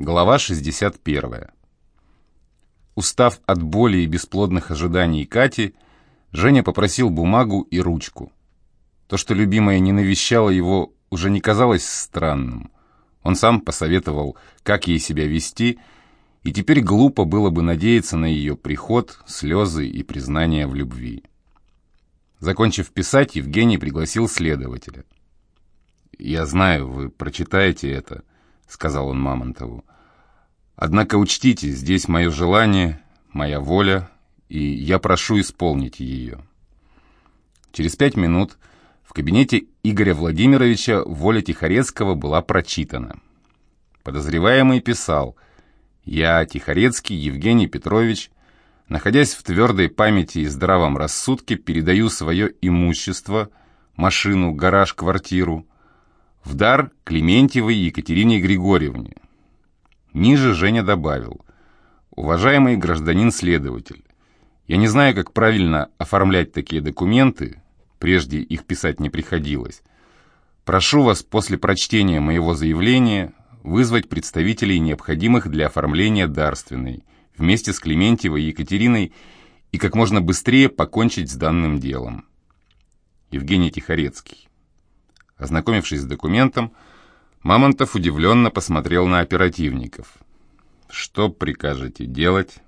Глава 61. Устав от боли и бесплодных ожиданий Кати, Женя попросил бумагу и ручку. То, что любимая не навещала его, уже не казалось странным. Он сам посоветовал, как ей себя вести, и теперь глупо было бы надеяться на ее приход, слезы и признание в любви. Закончив писать, Евгений пригласил следователя. «Я знаю, вы прочитаете это», — сказал он Мамонтову. «Однако учтите, здесь мое желание, моя воля, и я прошу исполнить ее». Через пять минут в кабинете Игоря Владимировича воля Тихорецкого была прочитана. Подозреваемый писал «Я, Тихорецкий Евгений Петрович, находясь в твердой памяти и здравом рассудке, передаю свое имущество, машину, гараж, квартиру, в дар Клементьевой Екатерине Григорьевне. Ниже Женя добавил, «Уважаемый гражданин-следователь, я не знаю, как правильно оформлять такие документы, прежде их писать не приходилось. Прошу вас после прочтения моего заявления вызвать представителей необходимых для оформления дарственной, вместе с Клементьевой Екатериной и как можно быстрее покончить с данным делом. Евгений Тихорецкий. Ознакомившись с документом, Мамонтов удивленно посмотрел на оперативников. «Что прикажете делать?»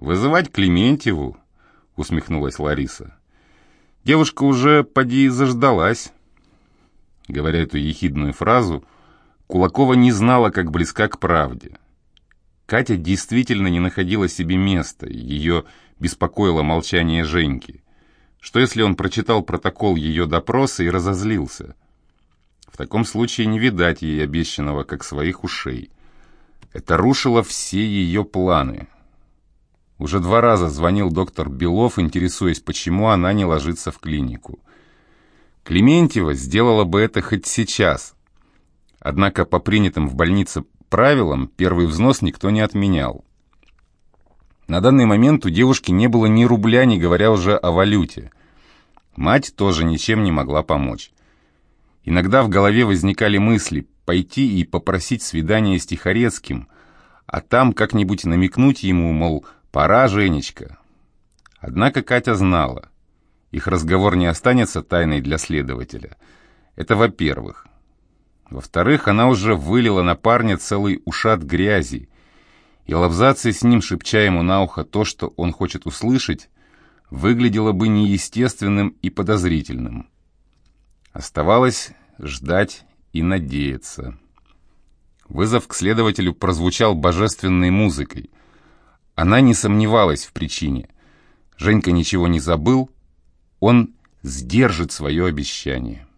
«Вызывать Клементьеву?» — усмехнулась Лариса. «Девушка уже, поди, заждалась». Говоря эту ехидную фразу, Кулакова не знала, как близка к правде. Катя действительно не находила себе места, ее беспокоило молчание Женьки. Что если он прочитал протокол ее допроса и разозлился? В таком случае не видать ей обещанного, как своих ушей. Это рушило все ее планы. Уже два раза звонил доктор Белов, интересуясь, почему она не ложится в клинику. Клементьева сделала бы это хоть сейчас. Однако по принятым в больнице правилам первый взнос никто не отменял. На данный момент у девушки не было ни рубля, не говоря уже о валюте. Мать тоже ничем не могла помочь. Иногда в голове возникали мысли пойти и попросить свидания с Тихорецким, а там как-нибудь намекнуть ему, мол, пора, Женечка. Однако Катя знала, их разговор не останется тайной для следователя. Это во-первых. Во-вторых, она уже вылила на парня целый ушат грязи, и лавзация с ним, шепча ему на ухо то, что он хочет услышать, выглядело бы неестественным и подозрительным. Оставалось ждать и надеяться. Вызов к следователю прозвучал божественной музыкой. Она не сомневалась в причине. Женька ничего не забыл, он сдержит свое обещание.